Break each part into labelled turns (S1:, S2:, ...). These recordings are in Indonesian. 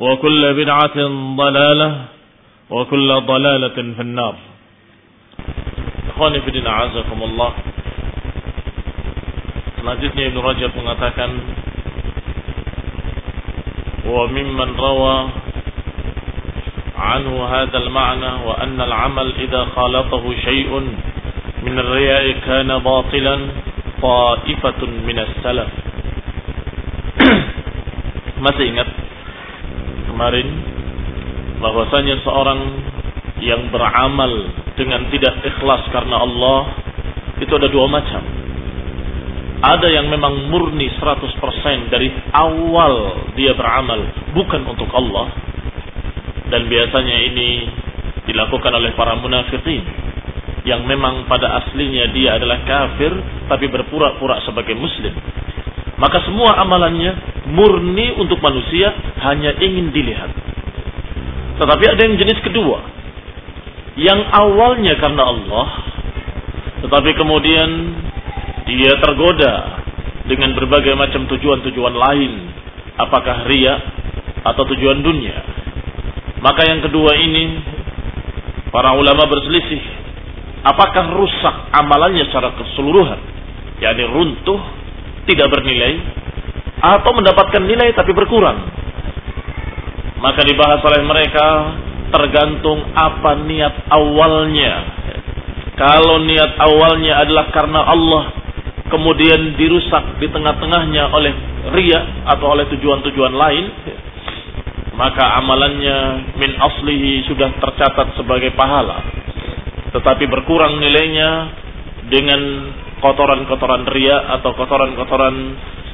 S1: وكل بدعة ضلالة وكل ضلالة في النار Ikhwani Fidin A'azakumullah Selanjutnya Ibn Rajab mengatakan Wa mimman rawa Anhu hadal ma'na Wa anna al-amal idha khalatahu shay'un Min al-riya'i kana batilan Ta'ifatun minas salaf Masih ingat kemarin bahwasanya seorang yang beramal dengan tidak ikhlas karena Allah itu ada dua macam. Ada yang memang murni 100% dari awal dia beramal bukan untuk Allah dan biasanya ini dilakukan oleh para munafikin yang memang pada aslinya dia adalah kafir tapi berpura-pura sebagai muslim. Maka semua amalannya murni untuk manusia hanya ingin dilihat. Tetapi ada yang jenis kedua. Yang awalnya karena Allah. Tetapi kemudian dia tergoda dengan berbagai macam tujuan-tujuan lain. Apakah ria atau tujuan dunia. Maka yang kedua ini para ulama berselisih. Apakah rusak amalannya secara keseluruhan. yakni runtuh, tidak bernilai. Atau mendapatkan nilai tapi berkurang maka dibahas oleh mereka tergantung apa niat awalnya. Kalau niat awalnya adalah karena Allah, kemudian dirusak di tengah-tengahnya oleh ria atau oleh tujuan-tujuan lain, maka amalannya min aslihi sudah tercatat sebagai pahala. Tetapi berkurang nilainya dengan kotoran-kotoran ria atau kotoran-kotoran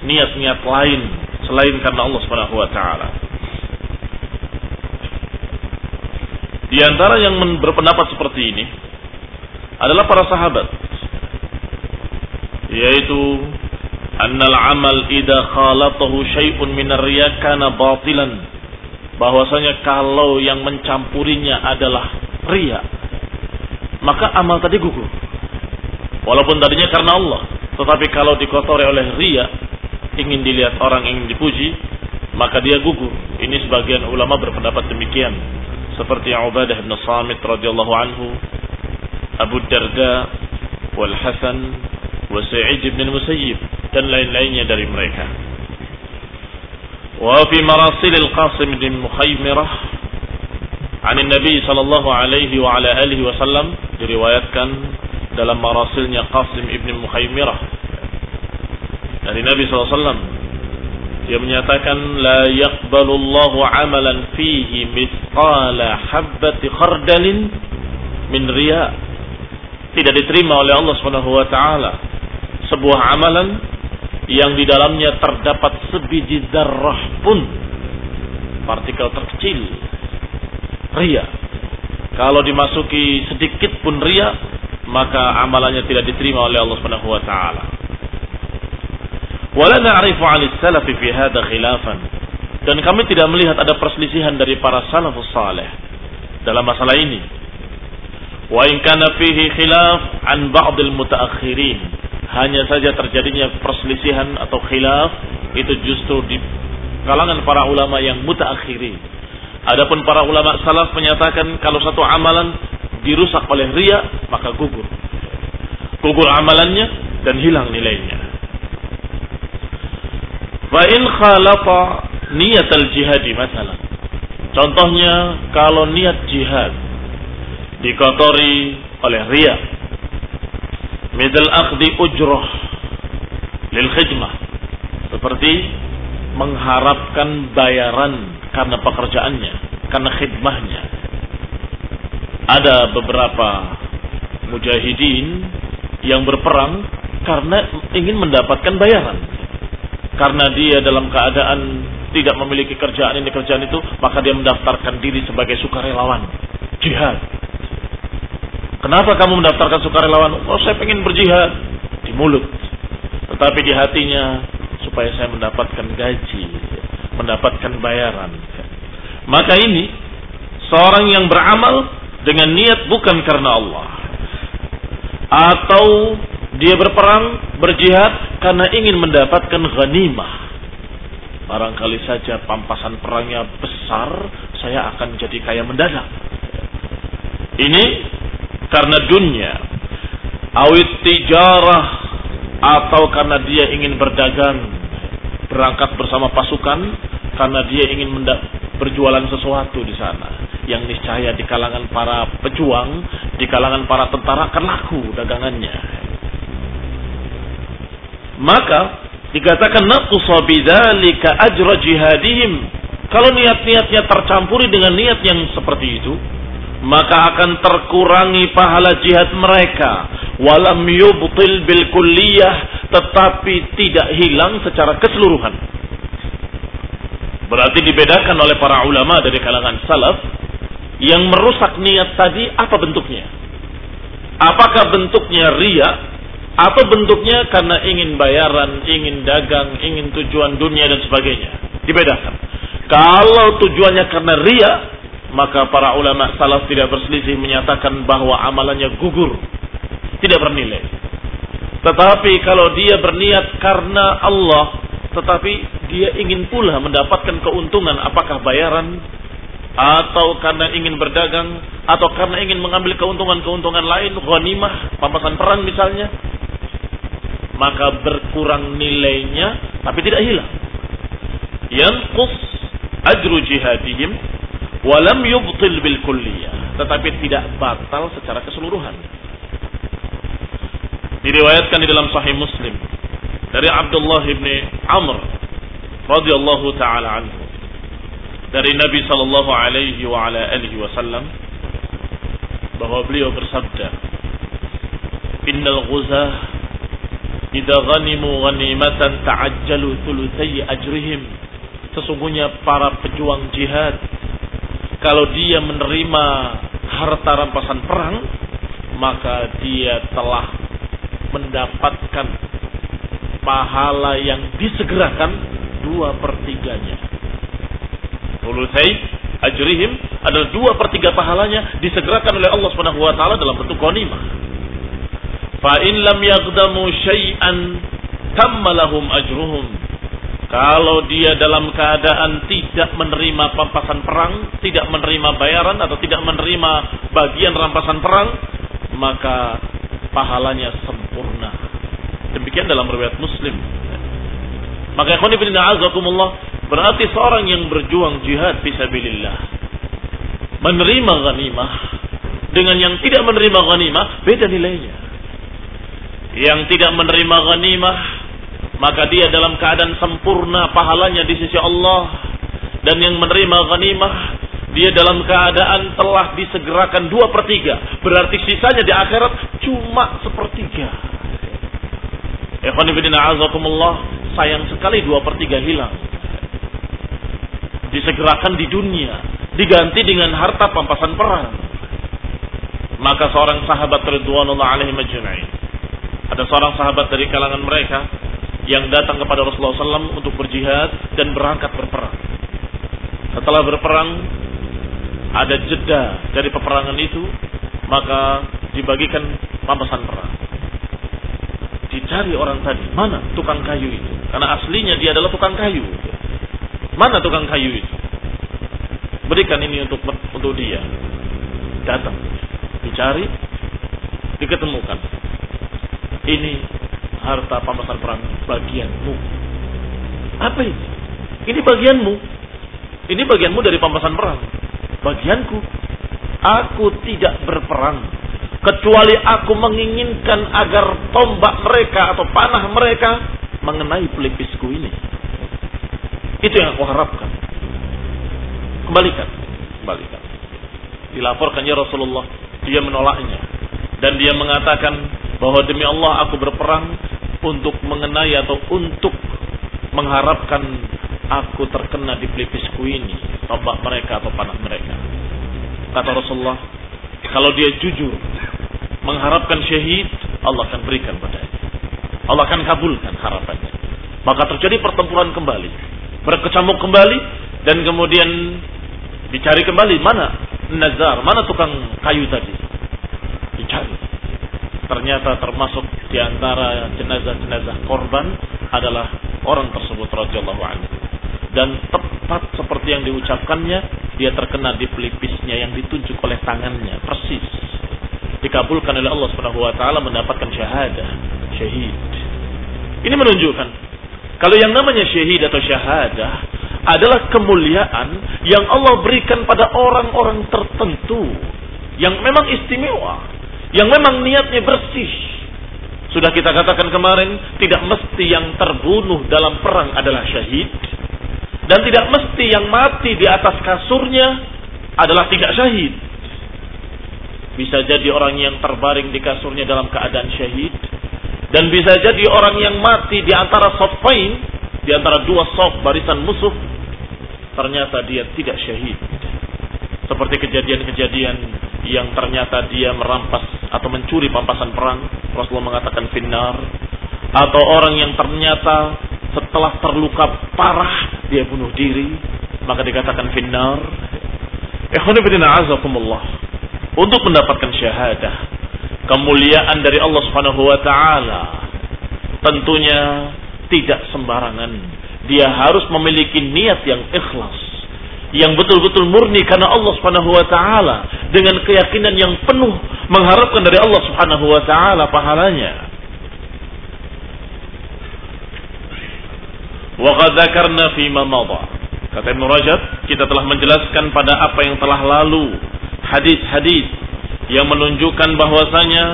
S1: niat-niat lain selain karena Allah Subhanahu wa taala. Di antara yang berpendapat seperti ini adalah para sahabat. Yaitu annal amal idza khalatahu syai'un min ar-riya kana batilan. Bahwasanya kalau yang mencampurinya adalah ria maka amal tadi gugur Walaupun tadinya karena Allah. Tetapi kalau dikotori oleh ria, ingin dilihat orang, ingin dipuji, maka dia gugur. Ini sebagian ulama berpendapat demikian. Seperti Ubadah bin Samit radhiyallahu anhu, Abu Darda, Wal Hasan, wa Sa'id bin Musayyib dan lain-lainnya dari mereka. Wa fi marasil al-Qasim bin Mukhaymirah an Nabi sallallahu alaihi wa ala alihi wasallam diriwayatkan dalam marasilnya Qasim ibn Mukhaymirah. Dari Nabi SAW Dia menyatakan la yaqbalullahu amalan fihi mithqala habbati khardalin min riya. Tidak diterima oleh Allah Subhanahu wa taala sebuah amalan yang di dalamnya terdapat sebiji darah pun partikel terkecil ria kalau dimasuki sedikit pun ria maka amalannya tidak diterima oleh Allah Subhanahu wa taala. Wala na'rifu 'ala salafi fi hadha khilafan. Dan kami tidak melihat ada perselisihan dari para salafus saleh dalam masalah ini. Wa in kana fihi khilaf an ba'd al-mutaakhirin hanya saja terjadinya perselisihan atau khilaf itu justru di kalangan para ulama yang mutaakhirin. Adapun para ulama salaf menyatakan kalau satu amalan dirusak oleh ria maka gugur. Gugur amalannya dan hilang nilainya. Fa in khalafa niat al-jihadi masalah. Contohnya kalau niat jihad dikotori oleh ria Midal akhdi ujroh lil khidmah. Seperti mengharapkan bayaran karena pekerjaannya, karena khidmahnya. Ada beberapa mujahidin yang berperang karena ingin mendapatkan bayaran. Karena dia dalam keadaan tidak memiliki kerjaan ini kerjaan itu, maka dia mendaftarkan diri sebagai sukarelawan jihad Kenapa kamu mendaftarkan sukarelawan? Oh saya pengen berjihad di mulut. Tetapi di hatinya supaya saya mendapatkan gaji, mendapatkan bayaran. Maka ini seorang yang beramal dengan niat bukan karena Allah. Atau dia berperang, berjihad karena ingin mendapatkan ghanimah. Barangkali saja pampasan perangnya besar, saya akan jadi kaya mendadak. Ini karena dunia, awit tijarah atau karena dia ingin berdagang, berangkat bersama pasukan karena dia ingin berjualan sesuatu di sana yang niscaya di kalangan para pejuang, di kalangan para tentara akan dagangannya. Maka dikatakan naqsa bidzalika ajra jihadihim. Kalau niat-niatnya tercampuri dengan niat yang seperti itu, maka akan terkurangi pahala jihad mereka walam yubtil bil kulliyah tetapi tidak hilang secara keseluruhan berarti dibedakan oleh para ulama dari kalangan salaf yang merusak niat tadi apa bentuknya? Apakah bentuknya ria atau bentuknya karena ingin bayaran ingin dagang ingin tujuan dunia dan sebagainya? Dibedakan. Kalau tujuannya karena ria maka para ulama salaf tidak berselisih menyatakan bahwa amalannya gugur, tidak bernilai. Tetapi kalau dia berniat karena Allah, tetapi dia ingin pula mendapatkan keuntungan apakah bayaran atau karena ingin berdagang atau karena ingin mengambil keuntungan-keuntungan lain, ghanimah, pampasan perang misalnya, maka berkurang nilainya tapi tidak hilang. Yanqus ajru jihadihim Walam yubtil bil kulliyah. Tetapi tidak batal secara keseluruhan. Diriwayatkan di dalam Sahih Muslim dari Abdullah bin Amr radhiyallahu taala anhu. Dari Nabi sallallahu alaihi wa ala alihi wasallam. Bahwa beliau bersabda Innal ghuzah idza ghanimu ghanimatan ta'ajjalu thulutsai ajrihim. Sesungguhnya para pejuang jihad kalau dia menerima harta rampasan perang, maka dia telah mendapatkan pahala yang disegerakan dua pertiganya. Tulusai ajrihim adalah dua pertiga pahalanya disegerakan oleh Allah Subhanahu wa taala dalam bentuk ghanimah. Fa in lam yaqdamu syai'an tamma lahum ajruhum kalau dia dalam keadaan tidak menerima pampasan perang, tidak menerima bayaran atau tidak menerima bagian rampasan perang, maka pahalanya sempurna. Demikian dalam riwayat Muslim. Maka ikhwan ibn berarti seorang yang berjuang jihad fisabilillah menerima ghanimah dengan yang tidak menerima ghanimah beda nilainya. Yang tidak menerima ghanimah maka dia dalam keadaan sempurna pahalanya di sisi Allah dan yang menerima ghanimah dia dalam keadaan telah disegerakan dua per tiga. Berarti sisanya di akhirat cuma sepertiga. Ikhwanifidina azakumullah, sayang sekali dua per tiga hilang. Disegerakan di dunia, diganti dengan harta pampasan perang. Maka seorang sahabat Ridwanullah alaihi majma'in. Ada seorang sahabat dari kalangan mereka yang datang kepada Rasulullah SAW untuk berjihad dan berangkat berperang. Setelah berperang, ada jeda dari peperangan itu, maka dibagikan pampasan perang. Dicari orang tadi, mana tukang kayu itu? Karena aslinya dia adalah tukang kayu. Mana tukang kayu itu? Berikan ini untuk untuk dia. Datang, dicari, diketemukan. Ini harta pampasan perang bagianmu. Apa ini? Ini bagianmu. Ini bagianmu dari pampasan perang. Bagianku. Aku tidak berperang. Kecuali aku menginginkan agar tombak mereka atau panah mereka mengenai pelipisku ini. Itu yang aku harapkan. Kembalikan. Kembalikan. Dilaporkan ya Rasulullah. Dia menolaknya. Dan dia mengatakan bahwa demi Allah aku berperang untuk mengenai atau untuk mengharapkan aku terkena di pelipisku ini tombak mereka atau panah mereka kata Rasulullah kalau dia jujur mengharapkan syahid Allah akan berikan padanya. Allah akan kabulkan harapannya. Maka terjadi pertempuran kembali. Berkecamuk kembali dan kemudian dicari kembali mana Nazar mana tukang kayu tadi. Dicari. Ternyata termasuk di antara jenazah-jenazah korban adalah orang tersebut radhiyallahu anhu. Dan tepat seperti yang diucapkannya, dia terkena di pelipisnya yang ditunjuk oleh tangannya, persis. Dikabulkan oleh Allah Subhanahu wa taala mendapatkan syahadah, syahid. Ini menunjukkan kalau yang namanya syahid atau syahadah adalah kemuliaan yang Allah berikan pada orang-orang tertentu yang memang istimewa, yang memang niatnya bersih. Sudah kita katakan kemarin, tidak mesti yang terbunuh dalam perang adalah syahid. Dan tidak mesti yang mati di atas kasurnya adalah tidak syahid. Bisa jadi orang yang terbaring di kasurnya dalam keadaan syahid. Dan bisa jadi orang yang mati di antara sofain, di antara dua sof barisan musuh, ternyata dia tidak syahid. Seperti kejadian-kejadian yang ternyata dia merampas atau mencuri pampasan perang, Rasulullah mengatakan finnar. Atau orang yang ternyata setelah terluka parah dia bunuh diri, maka dikatakan finnar. Untuk mendapatkan syahadah, kemuliaan dari Allah Subhanahu wa taala tentunya tidak sembarangan. Dia harus memiliki niat yang ikhlas yang betul-betul murni karena Allah Subhanahu wa taala dengan keyakinan yang penuh mengharapkan dari Allah Subhanahu wa taala pahalanya. Wa fi ma. Kata Ibnu Rajab, kita telah menjelaskan pada apa yang telah lalu hadis-hadis yang menunjukkan bahwasanya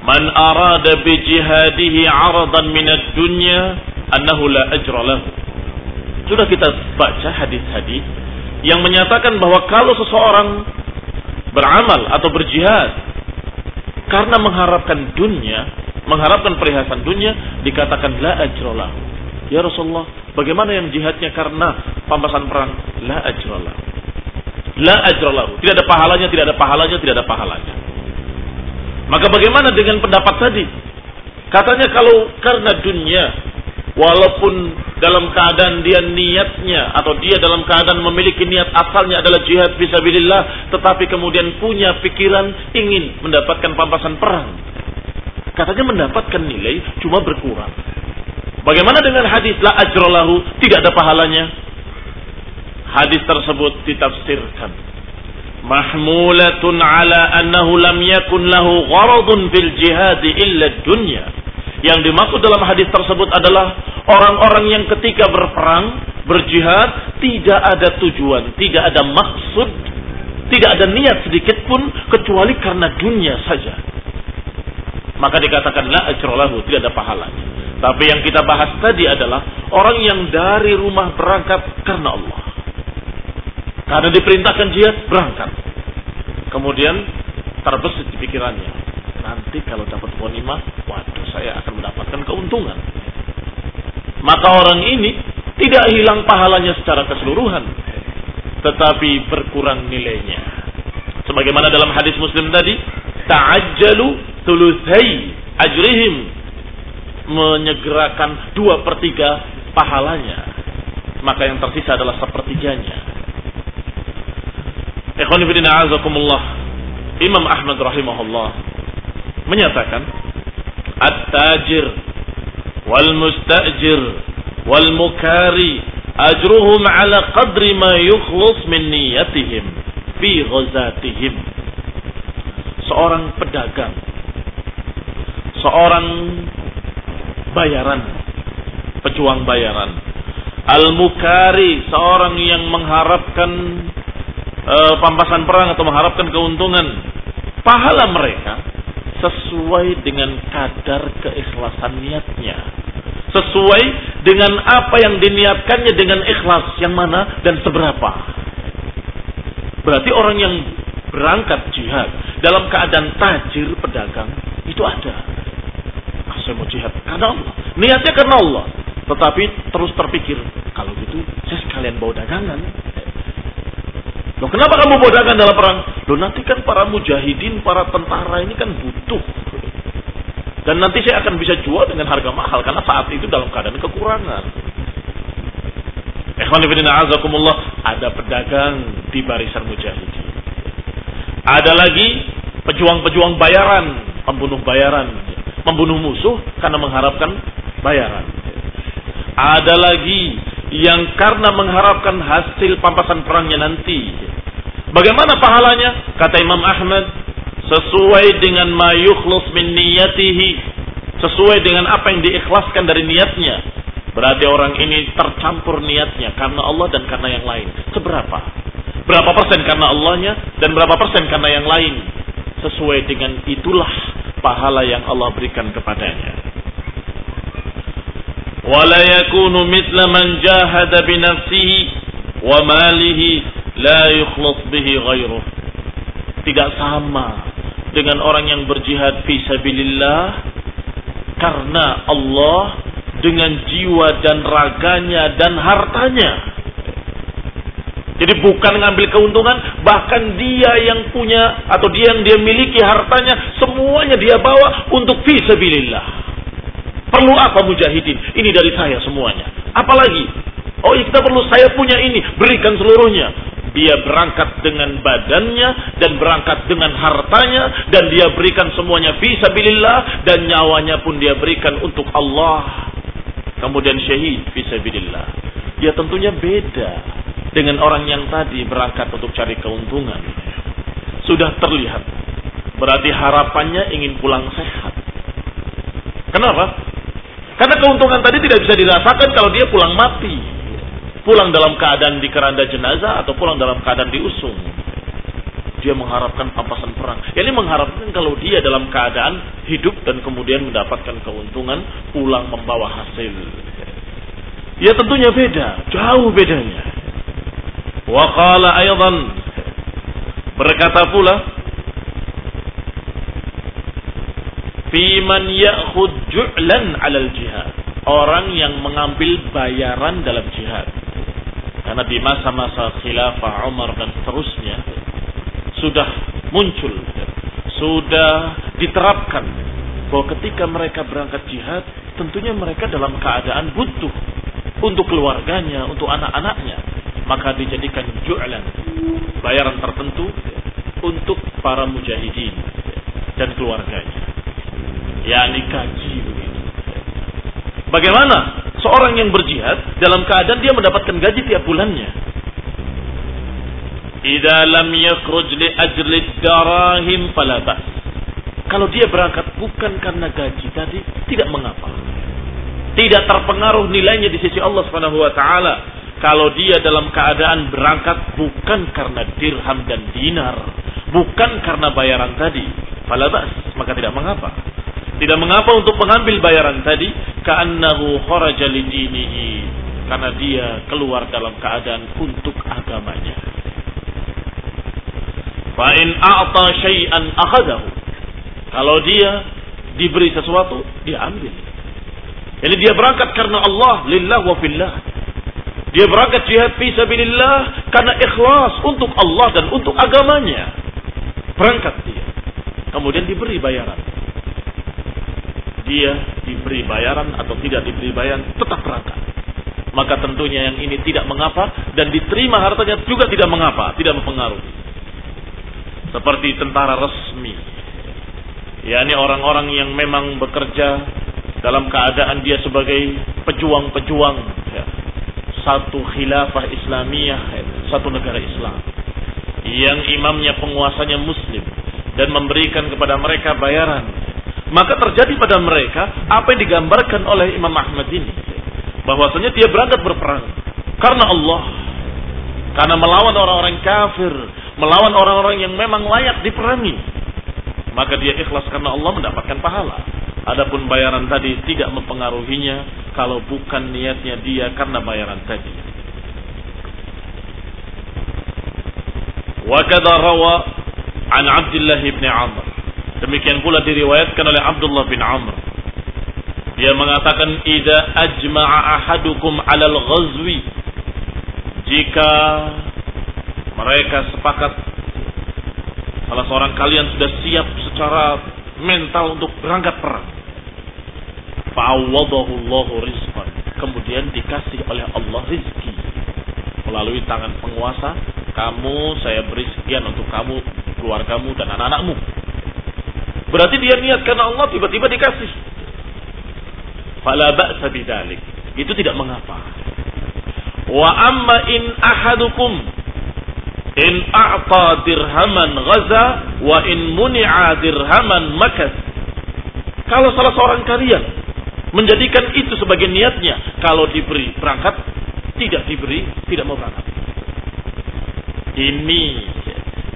S1: man arada bi jihadihi 'aradan min ad-dunya annahu la ajra lahu sudah kita baca hadis-hadis yang menyatakan bahwa kalau seseorang beramal atau berjihad karena mengharapkan dunia, mengharapkan perhiasan dunia, dikatakan la ajrolah. Ya Rasulullah, bagaimana yang jihadnya karena pampasan perang? La ajrolah. La ajrolah. Tidak ada pahalanya, tidak ada pahalanya, tidak ada pahalanya. Maka bagaimana dengan pendapat tadi? Katanya kalau karena dunia, walaupun dalam keadaan dia niatnya atau dia dalam keadaan memiliki niat asalnya adalah jihad fisabilillah tetapi kemudian punya pikiran ingin mendapatkan pampasan perang katanya mendapatkan nilai cuma berkurang bagaimana dengan hadis la ajrolahu tidak ada pahalanya hadis tersebut ditafsirkan mahmulatun ala annahu lam yakun lahu gharadun fil jihad illa dunya yang dimaksud dalam hadis tersebut adalah orang-orang yang ketika berperang, berjihad, tidak ada tujuan, tidak ada maksud, tidak ada niat sedikit pun kecuali karena dunia saja. Maka dikatakan la ajrolahu, tidak ada pahalanya. Tapi yang kita bahas tadi adalah orang yang dari rumah berangkat karena Allah. Karena diperintahkan jihad, berangkat. Kemudian terbesit di pikirannya. Nanti kalau dapat ghanimah, waduh saya akan mendapatkan keuntungan. Maka orang ini tidak hilang pahalanya secara keseluruhan, tetapi berkurang nilainya. Sebagaimana dalam hadis Muslim tadi, ta'ajjalu thuluthai ajrihim menyegerakan dua per tiga pahalanya. Maka yang tersisa adalah sepertiganya. Ikhwan ibn a'azakumullah. Imam Ahmad rahimahullah menyatakan at-tajir wal mustajir wal mukari ajruhum ala qadri ma yukhlus min niyatihim fi ghazatihim. Seorang pedagang, seorang bayaran, pejuang bayaran, al-mukari, seorang yang mengharapkan e, pampasan perang atau mengharapkan keuntungan, pahala mereka sesuai dengan kadar keikhlasan niatnya. Sesuai dengan apa yang diniatkannya dengan ikhlas yang mana dan seberapa. Berarti orang yang berangkat jihad dalam keadaan tajir pedagang itu ada. Saya mau jihad karena Allah. Niatnya karena Allah. Tetapi terus terpikir, kalau gitu saya sekalian bawa dagangan. Loh kenapa kamu bodakan dalam perang? Loh nanti kan para mujahidin, para tentara ini kan butuh. Dan nanti saya akan bisa jual dengan harga mahal karena saat itu dalam keadaan kekurangan. Ikhwan ibn a'azakumullah, ada pedagang di barisan mujahidin. Ada lagi pejuang-pejuang bayaran, pembunuh bayaran, membunuh musuh karena mengharapkan bayaran. Ada lagi yang karena mengharapkan hasil pampasan perangnya nanti Bagaimana pahalanya? Kata Imam Ahmad, sesuai dengan ma yukhlus min niyatihi, sesuai dengan apa yang diikhlaskan dari niatnya. Berarti orang ini tercampur niatnya karena Allah dan karena yang lain. Seberapa? Berapa persen karena Allahnya dan berapa persen karena yang lain? Sesuai dengan itulah pahala yang Allah berikan kepadanya. Wala yakunu mithla wa malihi la yukhlas. Tidak sama dengan orang yang berjihad fi sabilillah karena Allah dengan jiwa dan raganya dan hartanya. Jadi bukan ngambil keuntungan, bahkan dia yang punya atau dia yang dia miliki hartanya semuanya dia bawa untuk fi sabilillah. Perlu apa mujahidin? Ini dari saya semuanya. Apalagi? Oh, kita perlu saya punya ini, berikan seluruhnya dia berangkat dengan badannya dan berangkat dengan hartanya dan dia berikan semuanya fisabilillah dan nyawanya pun dia berikan untuk Allah. Kemudian syahid fisabilillah. Ya tentunya beda dengan orang yang tadi berangkat untuk cari keuntungan. Sudah terlihat. Berarti harapannya ingin pulang sehat. Kenapa? Karena keuntungan tadi tidak bisa dirasakan kalau dia pulang mati pulang dalam keadaan di keranda jenazah atau pulang dalam keadaan diusung. Dia mengharapkan pampasan perang. Ini mengharapkan kalau dia dalam keadaan hidup dan kemudian mendapatkan keuntungan pulang membawa hasil. Ya tentunya beda, jauh bedanya. Wa qala aydan berkata pula fi man ya'khud ju'lan 'alal jihad. Orang yang mengambil bayaran dalam jihad. Karena di masa-masa khilafah Umar dan seterusnya sudah muncul, sudah diterapkan bahwa ketika mereka berangkat jihad, tentunya mereka dalam keadaan butuh untuk keluarganya, untuk anak-anaknya. Maka dijadikan ju'lan, bayaran tertentu untuk para mujahidin dan keluarganya. yakni gaji. Bagaimana seorang yang berjihad dalam keadaan dia mendapatkan gaji tiap bulannya. Idza lam yakhruj li ajli darahim fala Kalau dia berangkat bukan karena gaji tadi, tidak mengapa. Tidak terpengaruh nilainya di sisi Allah Subhanahu wa taala. Kalau dia dalam keadaan berangkat bukan karena dirham dan dinar, bukan karena bayaran tadi, fala maka tidak mengapa. Tidak mengapa untuk mengambil bayaran tadi ka'annahu kharaja lidinihi karena dia keluar dalam keadaan untuk agamanya. Fa in a'ta syai'an akhadahu. Kalau dia diberi sesuatu, dia ambil. Jadi dia berangkat karena Allah, lillah wa fillah. Dia berangkat jihad fi sabilillah karena ikhlas untuk Allah dan untuk agamanya. Berangkat dia. Kemudian diberi bayaran. Dia diberi bayaran atau tidak diberi bayaran, tetap berangkat. Maka tentunya yang ini tidak mengapa dan diterima hartanya juga tidak mengapa, tidak mempengaruhi. Seperti tentara resmi. Ya, ini orang-orang yang memang bekerja dalam keadaan dia sebagai pejuang-pejuang ya, satu khilafah Islamiyah, satu negara Islam. Yang imamnya penguasanya muslim dan memberikan kepada mereka bayaran. Maka terjadi pada mereka apa yang digambarkan oleh Imam Ahmad ini. Bahwasanya dia berangkat berperang karena Allah. Karena melawan orang-orang kafir, melawan orang-orang yang memang layak diperangi. Maka dia ikhlas karena Allah mendapatkan pahala. Adapun bayaran tadi tidak mempengaruhinya kalau bukan niatnya dia karena bayaran tadi. Wa kadza rawa an Abdullah bin Amr. Demikian pula diriwayatkan oleh Abdullah bin Amr. Dia mengatakan idza ajma'a ahadukum 'alal ghazwi jika mereka sepakat salah seorang kalian sudah siap secara mental untuk berangkat perang. Fa'awwadahu Allahu rizqan. Kemudian dikasih oleh Allah rizki. Melalui tangan penguasa, kamu saya beri sekian untuk kamu, keluargamu dan anak-anakmu. Berarti dia niat karena Allah tiba-tiba dikasih. Fala ba'sa. Itu tidak mengapa. Wa amma in ahadukum in a'ta dirhaman ghaza wa in muni'a dirhaman makas. Kalau salah seorang kalian menjadikan itu sebagai niatnya, kalau diberi berangkat, tidak diberi, tidak mau berangkat. Ini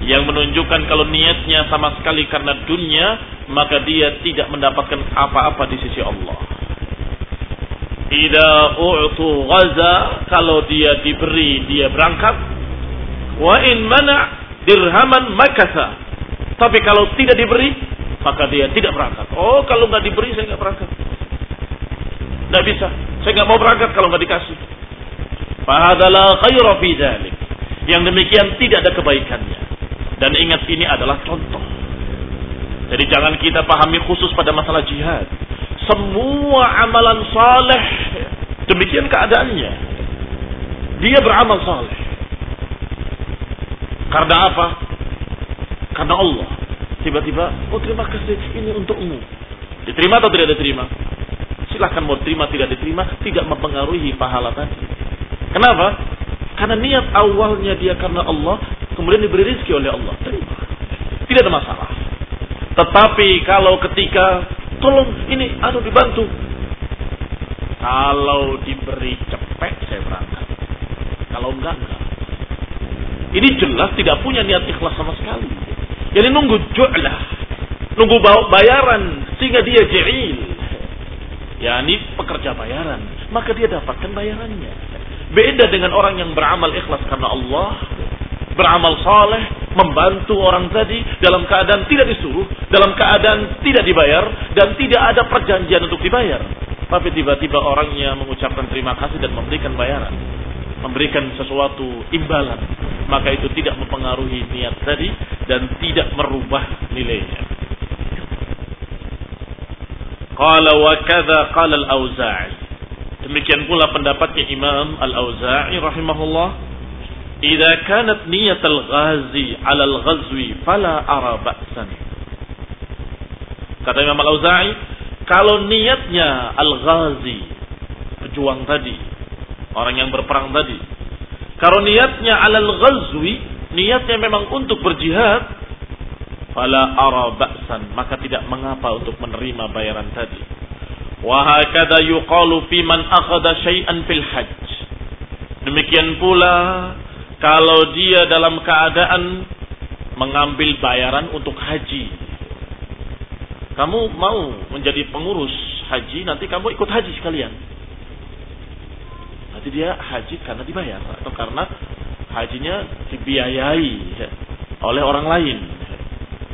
S1: yang menunjukkan kalau niatnya sama sekali karena dunia, maka dia tidak mendapatkan apa-apa di sisi Allah. Ida u'tu ghaza, kalau dia diberi, dia berangkat. Wa in mana dirhaman makasa. Tapi kalau tidak diberi, maka dia tidak berangkat. Oh, kalau nggak diberi saya nggak berangkat. Nggak bisa. Saya nggak mau berangkat kalau nggak dikasih. Fahadalah khaira fi. Yang demikian tidak ada kebaikannya. Dan ingat ini adalah contoh. Jadi jangan kita pahami khusus pada masalah jihad. Semua amalan saleh demikian keadaannya. Dia beramal saleh. Karena apa? Karena Allah. Tiba-tiba, oh terima kasih ini untukmu. Diterima atau tidak diterima? Silahkan mau terima tidak diterima, tidak mempengaruhi pahala tadi. Kenapa? Karena niat awalnya dia karena Allah, kemudian diberi rezeki oleh Allah. Terima. Tidak ada masalah. Tetapi kalau ketika tolong ini anu dibantu. Kalau diberi cepet saya berangkat. Kalau enggak enggak. Ini jelas tidak punya niat ikhlas sama sekali. Jadi nunggu ju'lah. Nunggu bayaran sehingga dia jahil. Ya ini pekerja bayaran. Maka dia dapatkan bayarannya. Beda dengan orang yang beramal ikhlas karena Allah. Beramal saleh. Membantu orang tadi dalam keadaan tidak disuruh. Dalam keadaan tidak dibayar. Dan tidak ada perjanjian untuk dibayar. Tapi tiba-tiba orangnya mengucapkan terima kasih dan memberikan bayaran. Memberikan sesuatu imbalan. Maka itu tidak mempengaruhi niat tadi. Dan tidak merubah nilainya. Qala wa kadza qala al-Auza'i. Demikian pula pendapatnya Imam Al-Auza'i rahimahullah. Idza kanat niyat al-ghazi 'ala al-ghazwi fala ara ba'san. Kata Imam Al-Auza'i, kalau niatnya al-ghazi, pejuang tadi, orang yang berperang tadi, kalau niatnya 'ala al-ghazwi, niatnya memang untuk berjihad, fala ara maka tidak mengapa untuk menerima bayaran tadi. Wa hakada yuqalu fi man akhadha syai'an fil hajj. Demikian pula kalau dia dalam keadaan mengambil bayaran untuk haji. Kamu mau menjadi pengurus haji, nanti kamu ikut haji sekalian. Nanti dia haji karena dibayar atau karena hajinya dibiayai. oleh orang lain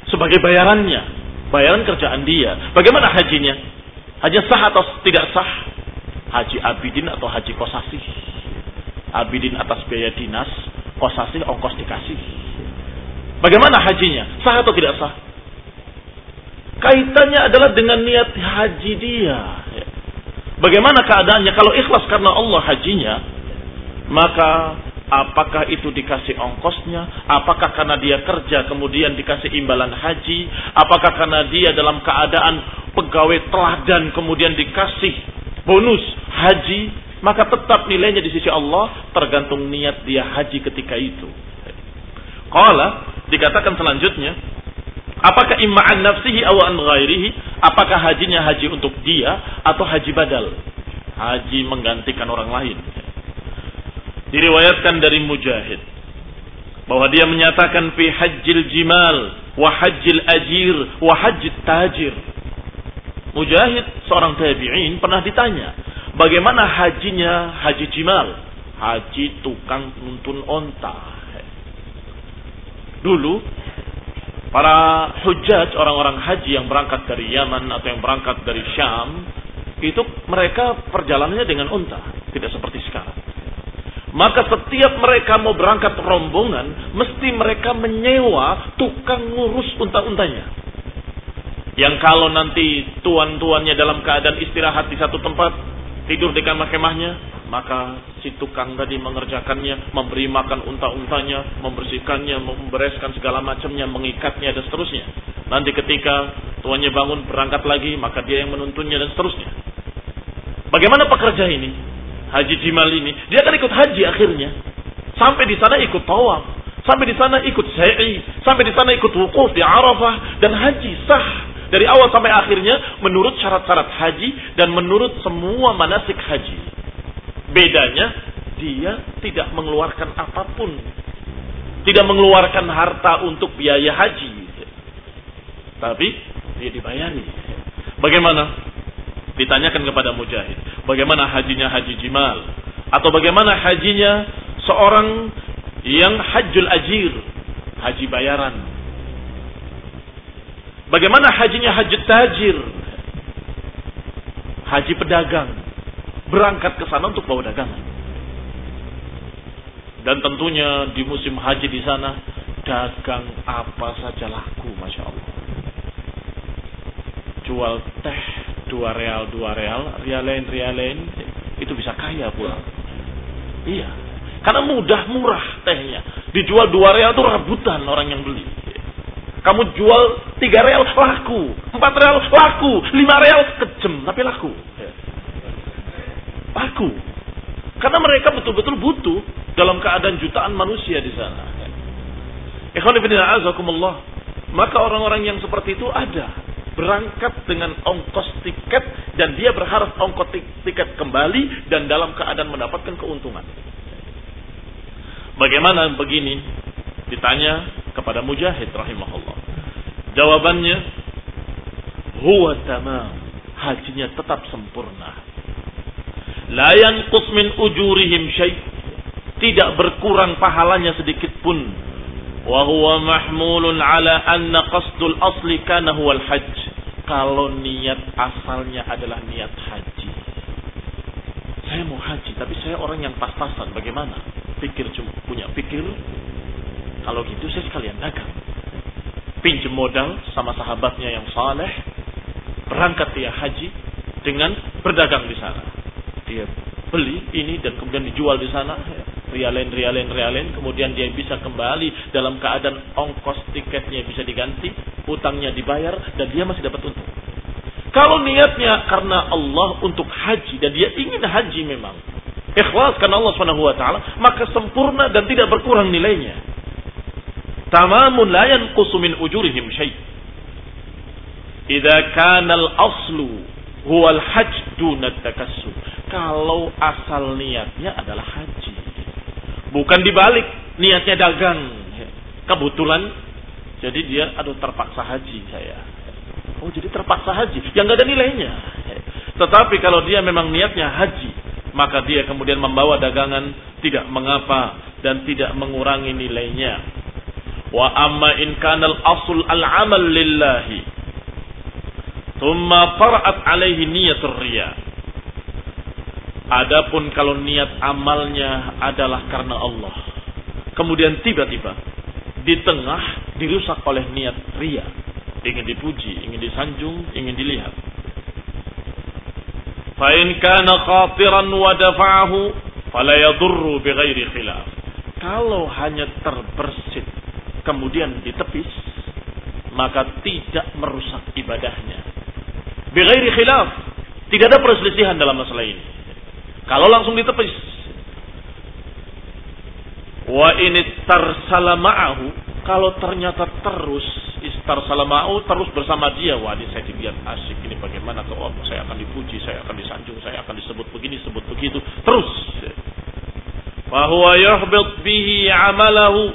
S1: sebagai bayarannya, bayaran kerjaan dia. Bagaimana hajinya? Haji sah atau tidak sah? Haji abidin atau haji kosasi? Abidin atas biaya dinas, kosasi ongkos dikasih. Bagaimana hajinya? Sah atau tidak sah? Kaitannya adalah dengan niat haji dia. Bagaimana keadaannya? Kalau ikhlas karena Allah hajinya, maka apakah itu dikasih ongkosnya? Apakah karena dia kerja kemudian dikasih imbalan haji? Apakah karena dia dalam keadaan pegawai teladan kemudian dikasih bonus haji? Maka tetap nilainya di sisi Allah tergantung niat dia haji ketika itu. Qala dikatakan selanjutnya, apakah imma'an nafsihi aw an ghairihi? Apakah hajinya haji untuk dia atau haji badal? Haji menggantikan orang lain. Diriwayatkan dari Mujahid bahwa dia menyatakan fi hajjil jimal wa hajjil ajir wa hajjil tajir. Mujahid seorang tabi'in pernah ditanya, bagaimana hajinya haji jimal? Haji tukang nuntun onta Dulu para hujjaj orang-orang haji yang berangkat dari Yaman atau yang berangkat dari Syam itu mereka perjalanannya dengan unta, tidak seperti sekarang. Maka setiap mereka mau berangkat rombongan, mesti mereka menyewa tukang ngurus unta-untanya. Yang kalau nanti tuan-tuannya dalam keadaan istirahat di satu tempat, tidur di kamar kemahnya, maka si tukang tadi mengerjakannya, memberi makan unta-untanya, membersihkannya, membereskan segala macamnya, mengikatnya dan seterusnya. Nanti ketika tuannya bangun berangkat lagi, maka dia yang menuntunnya dan seterusnya. Bagaimana pekerja ini? Haji Jimal ini, dia akan ikut haji akhirnya. Sampai di sana ikut tawaf, sampai di sana ikut sa'i, sampai di sana ikut wukuf di Arafah dan haji sah dari awal sampai akhirnya menurut syarat-syarat haji dan menurut semua manasik haji. Bedanya dia tidak mengeluarkan apa pun. Tidak mengeluarkan harta untuk biaya haji. Tapi dia dibayari. Bagaimana? Ditanyakan kepada Mujahid. Bagaimana hajinya haji jimal? Atau bagaimana hajinya seorang yang hajjul ajir. Haji bayaran. Bagaimana hajinya haji tajir? Haji pedagang berangkat ke sana untuk bawa dagangan. Dan tentunya di musim haji di sana dagang apa saja laku, masya Allah. Jual teh dua real dua real, rialain rialain itu bisa kaya pulang. Iya, karena mudah murah tehnya. Dijual dua real itu rebutan orang yang beli. Kamu jual tiga real laku, empat real laku, lima real kejem tapi laku. Laku. Karena mereka betul-betul butuh dalam keadaan jutaan manusia di sana. Maka orang-orang yang seperti itu ada. Berangkat dengan ongkos tiket dan dia berharap ongkos tiket kembali dan dalam keadaan mendapatkan keuntungan. Bagaimana begini? Ditanya kepada Mujahid rahimahullah. Jawabannya, huwa tamam. Hajinya tetap sempurna La yanqus min ujurihim syai' tidak berkurang pahalanya sedikit pun. Wa mahmulun ala anna qasdul asli kana huwal hajj. Kalau niat asalnya adalah niat haji. Saya mau haji, tapi saya orang yang pas-pasan. Bagaimana? Pikir cuma punya pikir. Kalau gitu saya sekalian dagang. Pinjam modal sama sahabatnya yang saleh. Berangkat dia haji dengan berdagang di sana dia beli ini dan kemudian dijual di sana. Rialen rialen rialen. Kemudian dia bisa kembali dalam keadaan ongkos tiketnya bisa diganti utangnya dibayar dan dia masih dapat untung. Kalau niatnya karena Allah untuk haji dan dia ingin haji memang. Ikhlas karena Allah Subhanahu wa taala maka sempurna dan tidak berkurang nilainya. Tamamun la yanqusu min ujurihim syai. Idza kana al-aslu huwa al-hajj duna takassub kalau asal niatnya adalah haji. Bukan dibalik, niatnya dagang. Kebetulan, jadi dia aduh terpaksa haji saya. Oh jadi terpaksa haji, yang gak ada nilainya. Tetapi kalau dia memang niatnya haji, maka dia kemudian membawa dagangan tidak mengapa dan tidak mengurangi nilainya. Wa amma in kana al-asl al-amal lillahi. Thumma fara'at alaihi niyatur riya. Adapun kalau niat amalnya adalah karena Allah. Kemudian tiba-tiba di tengah dirusak oleh niat ria. Ingin dipuji, ingin disanjung, ingin dilihat. Fa'in kana khatiran wa dafa'ahu fala yadurru bighairi khilaf. Kalau hanya terbersit kemudian ditepis maka tidak merusak ibadahnya. Bighairi khilaf. Tidak ada perselisihan dalam masalah ini. Kalau langsung ditepis. Wa ini tarsala ma'ahu. Kalau ternyata terus istar salamau terus bersama dia. Wah ini saya dilihat asik. Ini bagaimana tuh? Oh, saya akan dipuji, saya akan disanjung, saya akan disebut begini, sebut begitu. Terus. Fahuwa yuhbit bihi amalahu.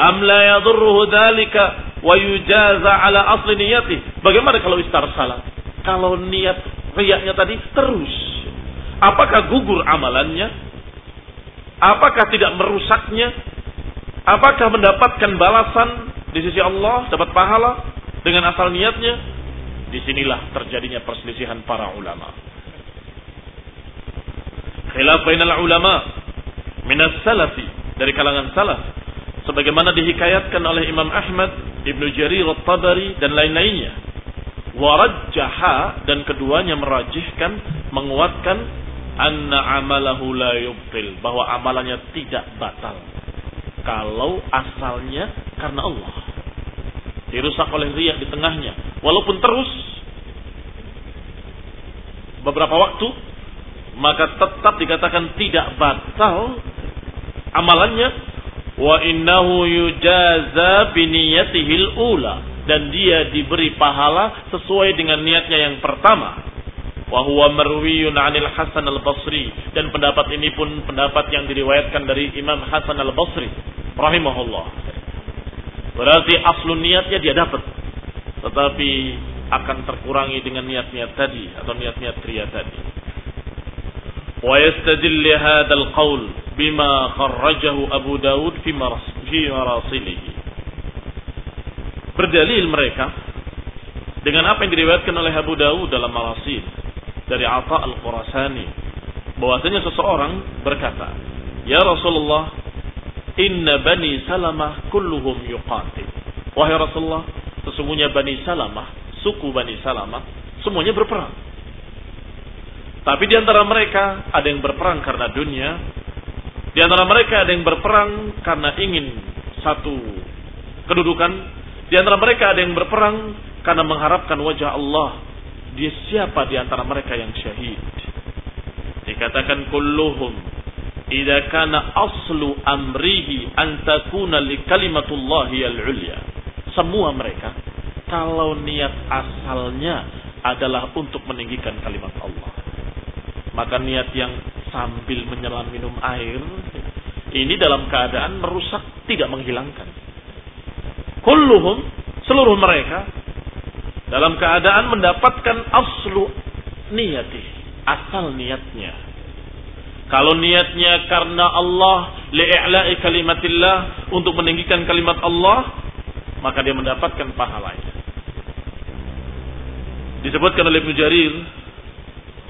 S1: Am la yadurruhu dhalika wa yujaza ala asli niyati. Bagaimana kalau istar salah? Kalau niat riaknya tadi terus. Apakah gugur amalannya? Apakah tidak merusaknya? Apakah mendapatkan balasan di sisi Allah, dapat pahala dengan asal niatnya? Di sinilah terjadinya perselisihan para ulama. Khilaf bainal ulama minas salafi dari kalangan salaf sebagaimana dihikayatkan oleh Imam Ahmad, Ibnu Jarir At-Tabari dan lain-lainnya. Warajjaha dan keduanya merajihkan, menguatkan anna amalahu la yubtil bahwa amalannya tidak batal kalau asalnya karena Allah. Dirusak oleh riak di tengahnya. Walaupun terus beberapa waktu maka tetap dikatakan tidak batal amalannya wa innahu yujaza biniyatihil ula dan dia diberi pahala sesuai dengan niatnya yang pertama. Wa huwa marwiyun 'anil Hasan al-Basri. Dan pendapat ini pun pendapat yang diriwayatkan dari Imam Hasan al-Basri. Rahimahullah. Berarti aslu niatnya dia dapat. Tetapi akan terkurangi dengan niat-niat tadi atau niat-niat pria tadi. Wa yastadil hadzal qaul bima kharrajahu Abu Dawud fi marasilihi berdalil mereka dengan apa yang diriwayatkan oleh Abu Dawud dalam Marasil dari Atha al-Qurasani bahwasanya seseorang berkata, "Ya Rasulullah, inna Bani Salamah kulluhum yuqatil." Wahai Rasulullah, sesungguhnya Bani Salamah, suku Bani Salamah, semuanya berperang. Tapi di antara mereka ada yang berperang karena dunia, di antara mereka ada yang berperang karena ingin satu kedudukan, di antara mereka ada yang berperang karena mengharapkan wajah Allah dia siapa di antara mereka yang syahid? Dikatakan kulluhum idza kana aslu amrihi an takuna li kalimatullahi al-ulya. Semua mereka kalau niat asalnya adalah untuk meninggikan kalimat Allah. Maka niat yang sambil menyelam minum air ini dalam keadaan merusak tidak menghilangkan. Kulluhum seluruh mereka dalam keadaan mendapatkan aslu niyati, asal niatnya. Kalau niatnya karena Allah, li'i'la'i kalimatillah, untuk meninggikan kalimat Allah, maka dia mendapatkan pahalanya. Disebutkan oleh Ibnu Jarir,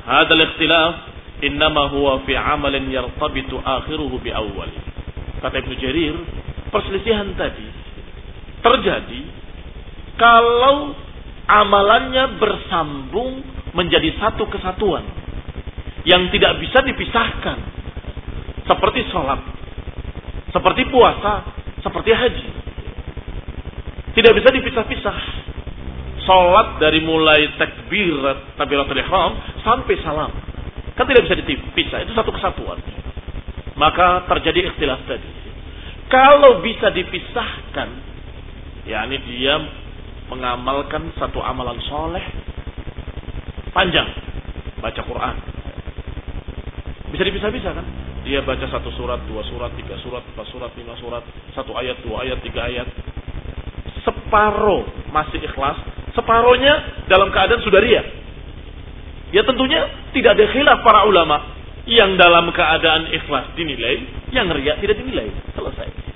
S1: hadal ikhtilaf innama huwa fi amalin yartabitu akhiruhu bi awwal. Kata Ibnu Jarir, perselisihan tadi terjadi kalau amalannya bersambung menjadi satu kesatuan yang tidak bisa dipisahkan. Seperti sholat seperti puasa seperti haji. Tidak bisa dipisah-pisah. Sholat dari mulai takbir takbiratul ihram sampai salam kan tidak bisa dipisah itu satu kesatuan. Maka terjadi ikhtilaf tadi. Kalau bisa dipisahkan yakni dia mengamalkan satu amalan soleh panjang. Baca Quran. Bisa dipisah-pisah kan? Dia baca satu surat dua surat tiga surat empat surat lima surat. Satu ayat dua ayat tiga ayat. Separuh masih ikhlas. Separuhnya dalam keadaan sudah ria ya tentunya tidak ada khilaf para ulama yang dalam keadaan ikhlas dinilai yang ria tidak dinilai selesai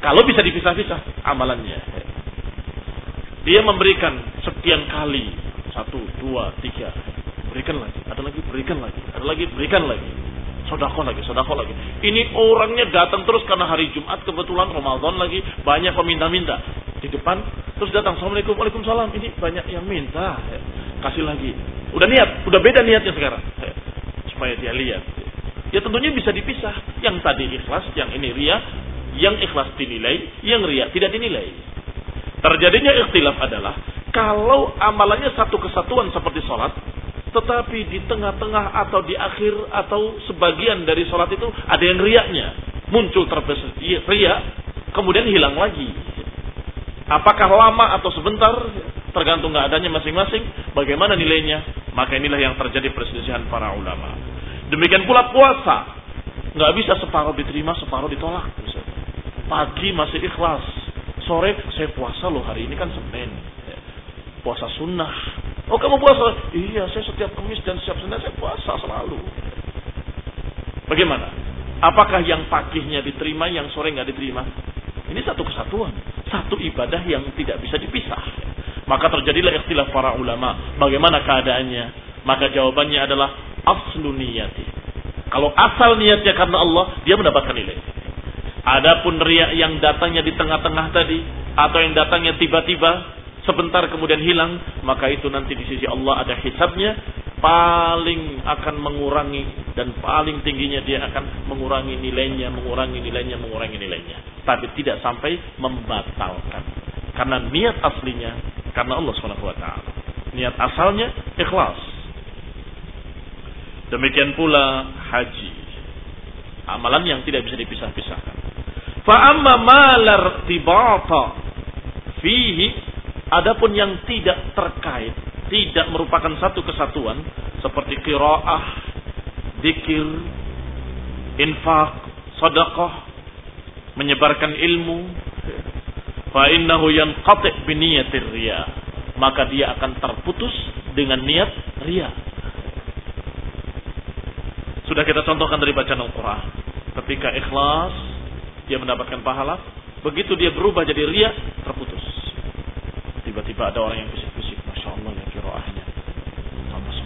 S1: Kalau bisa dipisah-pisah amalannya. Dia memberikan sekian kali. Satu, dua, tiga. Berikan lagi. Ada lagi, berikan lagi. Ada lagi, berikan lagi. Sodako lagi, sodako lagi. Ini orangnya datang terus karena hari Jumat kebetulan Ramadan lagi banyak peminta-minta di depan terus datang Assalamualaikum Waalaikumsalam ini banyak yang minta kasih lagi udah niat udah beda niatnya sekarang. Supaya dia lihat. Ya tentunya bisa dipisah. Yang tadi ikhlas yang ini ria yang ikhlas dinilai yang ria tidak dinilai. Terjadinya ikhtilaf adalah kalau amalannya satu kesatuan seperti sholat tetapi di tengah-tengah atau di akhir atau sebagian dari sholat itu ada yang riaknya. Muncul terbesar riak, kemudian hilang lagi. Apakah lama atau sebentar, tergantung keadaannya masing-masing, bagaimana nilainya. Maka inilah yang terjadi perselisihan para ulama. Demikian pula puasa. Nggak bisa separuh diterima, separuh ditolak. Pagi masih ikhlas. Sore, saya puasa loh hari ini kan Senin. Puasa sunnah Oh kamu puasa? Iya, saya setiap Kamis dan setiap Senin saya puasa selalu. Bagaimana? Apakah yang paginya diterima, yang sore nggak diterima? Ini satu kesatuan, satu ibadah yang tidak bisa dipisah. Maka terjadilah ikhtilaf para ulama. Bagaimana keadaannya? Maka jawabannya adalah aslu niyati. Kalau asal niatnya karena Allah, dia mendapatkan nilai. Adapun riak yang datangnya di tengah-tengah tadi, atau yang datangnya tiba-tiba, sebentar kemudian hilang, maka itu nanti di sisi Allah ada hisabnya, paling akan mengurangi dan paling tingginya dia akan mengurangi nilainya, mengurangi nilainya, mengurangi nilainya. Tapi tidak sampai membatalkan. Karena niat aslinya karena Allah taala. Niat asalnya ikhlas. Demikian pula haji. Amalan yang tidak bisa dipisah-pisahkan. Fa amma malar tibata fihi Adapun yang tidak terkait, tidak merupakan satu kesatuan seperti qiraah, dikir, infak, sedekah, menyebarkan ilmu, fa innahu yanqati' bi niyatir. Maka dia akan terputus dengan niat riya. Sudah kita contohkan dari bacaan Al-Qur'an. Ketika ikhlas, dia mendapatkan pahala. Begitu dia berubah jadi riya, terputus. Tiba-tiba ada orang yang bisik-bisik, Masya Allah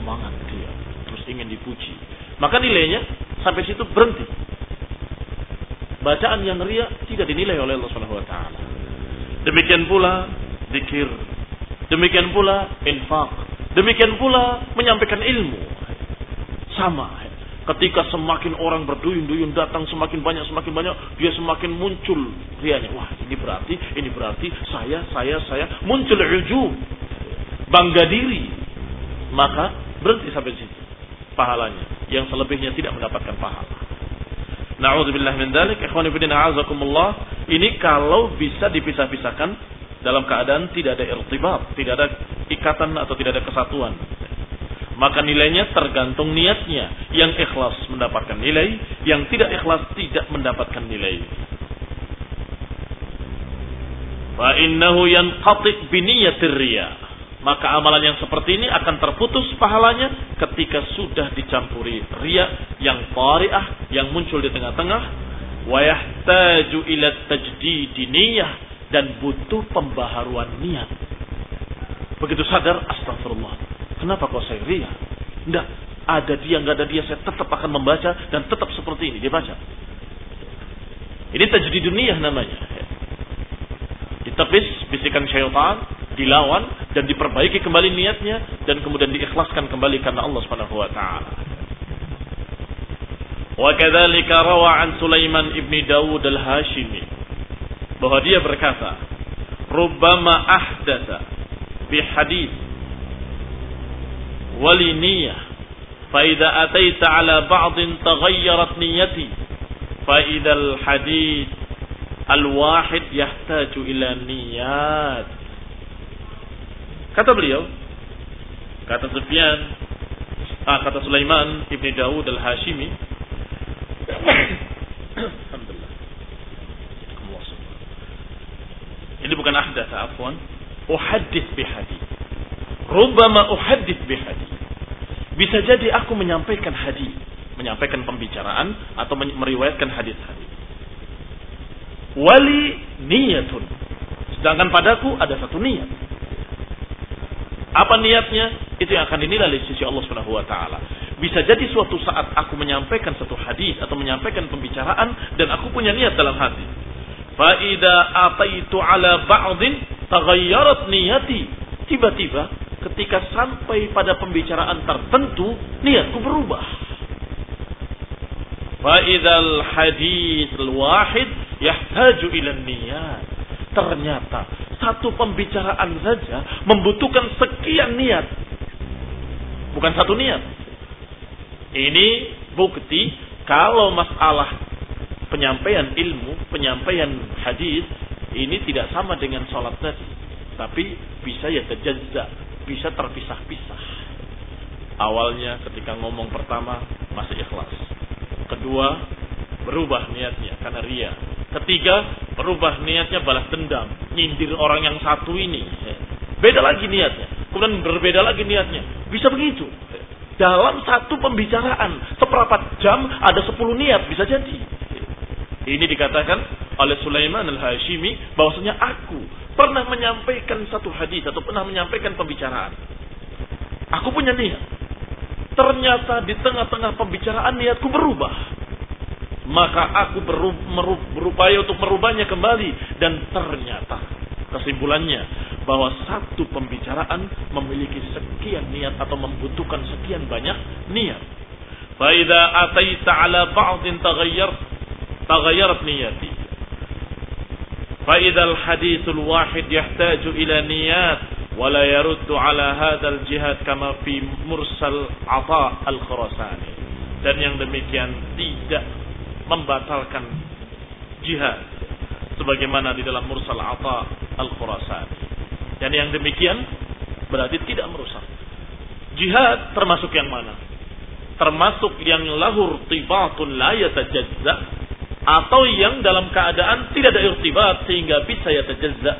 S1: semangat dia. Terus ingin dipuji. Maka nilainya sampai situ berhenti. Bacaan yang ria tidak dinilai oleh Allah Subhanahu wa taala. Demikian pula zikir. Demikian pula infak. Demikian pula menyampaikan ilmu. Sama. Ketika semakin orang berduyun-duyun datang semakin banyak semakin banyak, dia semakin muncul rianya. Wah, ini berarti, ini berarti saya, saya, saya muncul ujub, bangga diri. Maka berhenti sampai situ pahalanya. Yang selebihnya tidak mendapatkan pahala. Na'udzubillah min dzalik, ikhwan fillah a'azakumullah. Ini kalau bisa dipisah-pisahkan dalam keadaan tidak ada irtibat, tidak ada ikatan atau tidak ada kesatuan. Maka nilainya tergantung niatnya. Yang ikhlas mendapatkan nilai, yang tidak ikhlas tidak mendapatkan nilai. Fa innahu yanqati' bi niyatir riya. Maka amalan yang seperti ini akan terputus pahalanya ketika sudah dicampuri riya yang tari'ah yang muncul di tengah-tengah wa ila niyah dan butuh pembaharuan niat. Begitu sadar astagfirullah Kenapa kok saya ria? Tidak. Ada dia, nggak ada dia, saya tetap akan membaca dan tetap seperti ini dia baca. Ini tajdi dunia namanya. Ditepis bisikan syaitan, dilawan dan diperbaiki kembali niatnya dan kemudian diikhlaskan kembali karena Allah Subhanahu wa taala. Wa kadzalika rawa an Sulaiman ibni Dawud al-Hashimi bahwa dia berkata, "Rubbama ahdatha bi hadis wali niyah fa idza ataita ala ba'd taghayyarat niyyati fa idzal hadits al-wahid yahtaju ila niyyat kata beliau kata Sufyan ah, kata Sulaiman ibni Daud al Hashimi Alhamdulillah ini bukan ahdath afwan uhadith bihadith Rubama uhadith bihadith. Bisa jadi aku menyampaikan hadis, menyampaikan pembicaraan atau meriwayatkan hadis-hadis. wali niyatun. Sedangkan padaku ada satu niat. Apa niatnya? Itu yang akan dinilai di sisi Allah Subhanahu wa taala. Bisa jadi suatu saat aku menyampaikan satu hadis atau menyampaikan pembicaraan dan aku punya niat dalam hati. Faida ataitu ala ba'din taghayyarat niyati. Tiba-tiba ketika sampai pada pembicaraan tertentu niatku berubah. Faidal hadis wahid yahtaju ila niyat. Ternyata satu pembicaraan saja membutuhkan sekian niat. Bukan satu niat. Ini bukti kalau masalah penyampaian ilmu, penyampaian hadis ini tidak sama dengan sholat tadi. Tapi bisa ya terjazza, bisa terpisah-pisah. Awalnya ketika ngomong pertama masih ikhlas. Kedua, berubah niatnya karena ria. Ketiga, berubah niatnya balas dendam, nyindir orang yang satu ini. Beda lagi niatnya. Kemudian berbeda lagi niatnya. Bisa begitu. Dalam satu pembicaraan, seperempat jam ada sepuluh niat, bisa jadi. Ini dikatakan oleh Sulaiman al-Hashimi bahwasanya aku pernah menyampaikan satu hadis atau pernah menyampaikan pembicaraan. Aku punya niat. Ternyata di tengah-tengah pembicaraan niatku berubah maka aku berupaya untuk merubahnya kembali dan ternyata kesimpulannya bahwa satu pembicaraan memiliki sekian niat atau membutuhkan sekian banyak niat. Faida atai ta'ala ba'din taghayyar taghayyarat niyati. Faida al-hadithul wahid yahtaju ila niyat wa la yaruddu ala hadzal jihad kama fi mursal ata al-khurasani. Dan yang demikian tidak membatalkan jihad sebagaimana di dalam mursal Ata al-Khurasani dan yang demikian berarti tidak merusak. Jihad termasuk yang mana? Termasuk yang lahur tibatun la yatajazza atau yang dalam keadaan tidak ada irtibat sehingga bisa yatajazza.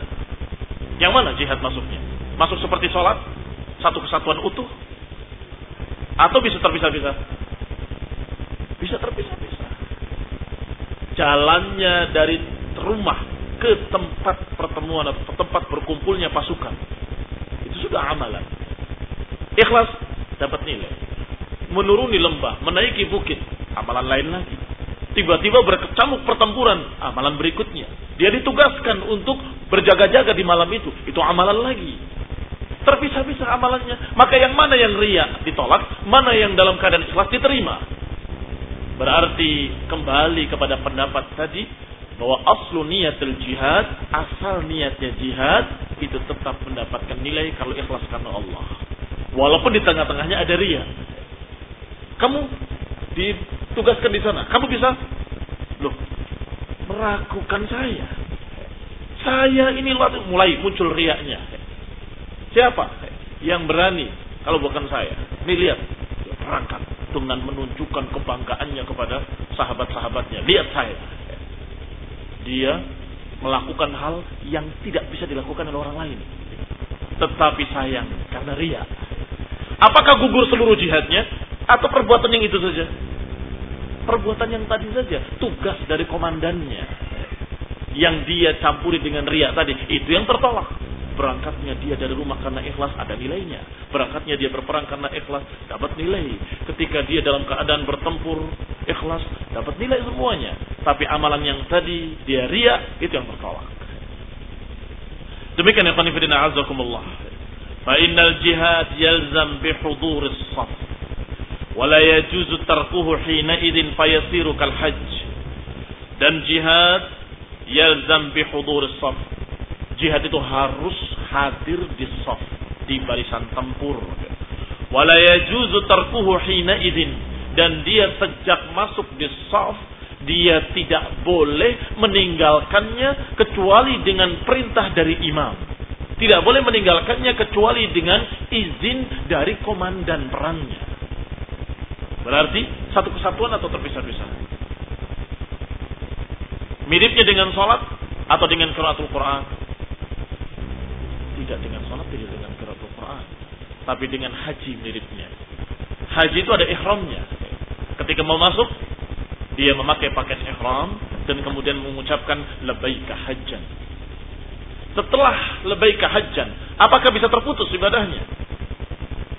S1: Yang mana jihad masuknya? Masuk seperti sholat? Satu kesatuan utuh? Atau bisa terpisah-pisah? Bisa terpisah-pisah. Jalannya dari rumah ke tempat pertemuan atau tempat berkumpulnya pasukan. Itu sudah amalan. Ikhlas dapat nilai. Menuruni lembah, menaiki bukit, amalan lain lagi. Tiba-tiba berkecamuk pertempuran, amalan berikutnya. Dia ditugaskan untuk berjaga-jaga di malam itu, itu amalan lagi. Terpisah-pisah amalannya. Maka yang mana yang ria ditolak, mana yang dalam keadaan ikhlas diterima. Berarti kembali kepada pendapat tadi, bahwa aslu niatul jihad, asal niatnya jihad itu tetap mendapatkan nilai kalau ikhlas karena Allah. Walaupun di tengah-tengahnya ada ria. Kamu ditugaskan di sana, kamu bisa loh meragukan saya. Saya ini mulai muncul riaknya. Siapa yang berani kalau bukan saya? Ini lihat, perangkat dengan menunjukkan kebanggaannya kepada sahabat-sahabatnya. Lihat saya dia melakukan hal yang tidak bisa dilakukan oleh orang lain. Tetapi sayang karena ria. Apakah gugur seluruh jihadnya atau perbuatan yang itu saja? Perbuatan yang tadi saja, tugas dari komandannya yang dia campuri dengan ria tadi, itu yang tertolak. Berangkatnya dia dari rumah karena ikhlas ada nilainya. Berangkatnya dia berperang karena ikhlas dapat nilai. Ketika dia dalam keadaan bertempur ikhlas dapat nilai semuanya. Tapi amalan yang tadi dia ria itu yang tertolak. Demikian ya panifidina azakumullah. Fa innal jihad yalzam bi huduris saf. Wala yajuzu tarkuhu hina idin fayasiru kal. Dan jihad yalzam bi huduris saf jihad itu harus hadir di saf, di barisan tempur. Wala yajuzu tarkuhu hina idin dan dia sejak masuk di saf dia tidak boleh meninggalkannya kecuali dengan perintah dari imam. Tidak boleh meninggalkannya kecuali dengan izin dari komandan perangnya. Berarti satu kesatuan atau terpisah-pisah. Miripnya dengan sholat atau dengan qiraatul Quran tidak dengan sholat, tidak dengan qiraatul Quran. Tapi dengan haji miripnya. Haji itu ada ihramnya. Ketika mau masuk, dia memakai pakaian ihram, dan kemudian mengucapkan lebaika hajjan. Setelah lebaika hajjan, apakah bisa terputus ibadahnya?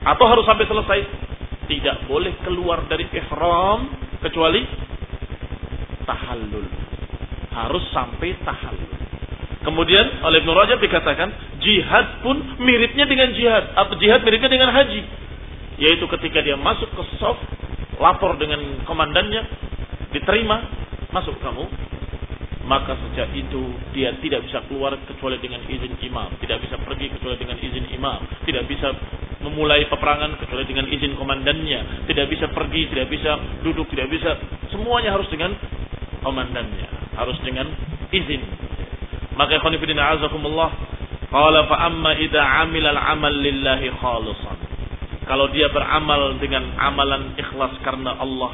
S1: Atau harus sampai selesai? Tidak boleh keluar dari ihram kecuali tahallul. Harus sampai tahallul. Kemudian oleh Ibnu Rajab dikatakan jihad pun miripnya dengan jihad. Atau jihad miripnya dengan haji. Yaitu ketika dia masuk ke soft, lapor dengan komandannya, diterima, masuk kamu, maka sejak itu dia tidak bisa keluar kecuali dengan izin imam, tidak bisa pergi kecuali dengan izin imam, tidak bisa memulai peperangan kecuali dengan izin komandannya, tidak bisa pergi, tidak bisa duduk, tidak bisa. Semuanya harus dengan komandannya, harus dengan izin. Maka khonifidin azakumullah qala fa amma idza amila al-amal lillahi khalisan. Kalau dia beramal dengan amalan ikhlas karena Allah,